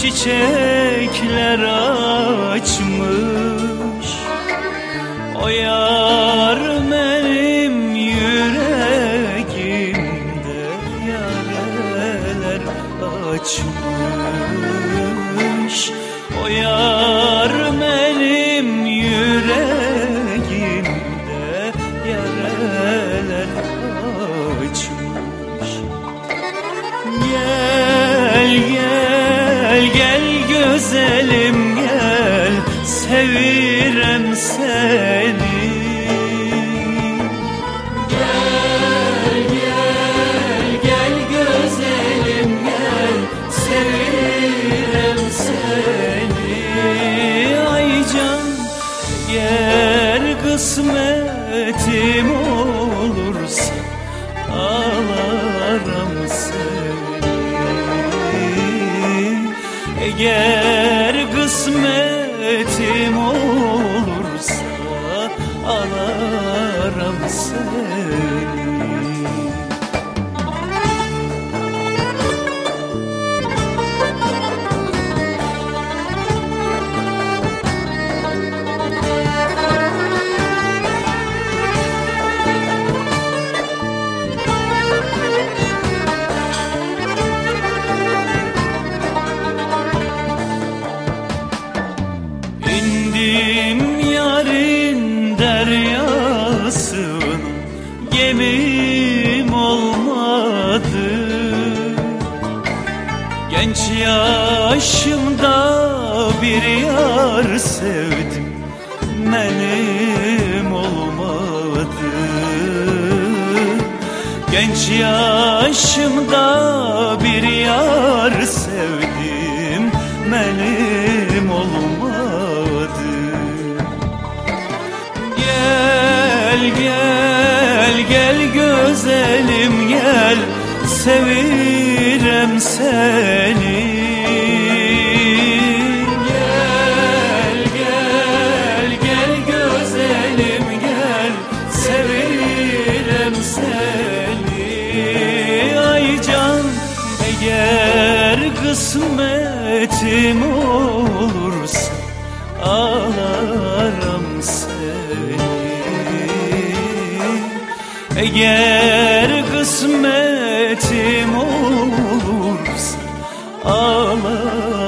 çiçekler açmış. O yar benim yüreğimde yareler açmış. O yar gel güzelim gel sevirem seni. Gel gel gel güzelim gel sevirem seni. Ay can gel kısmetim olursa ağlarım Eğer kısmetim olursa ağlarım seni Gemim olmadı. Genç yaşımda bir yar sevdim Benim olmadı. Genç yaşımda bir gel güzelim gel Sevirem seni. Gel gel gel güzelim gel Sevirem seni. Ay can eğer kısmetim olursa Eğer kısmetim olursa ağlarım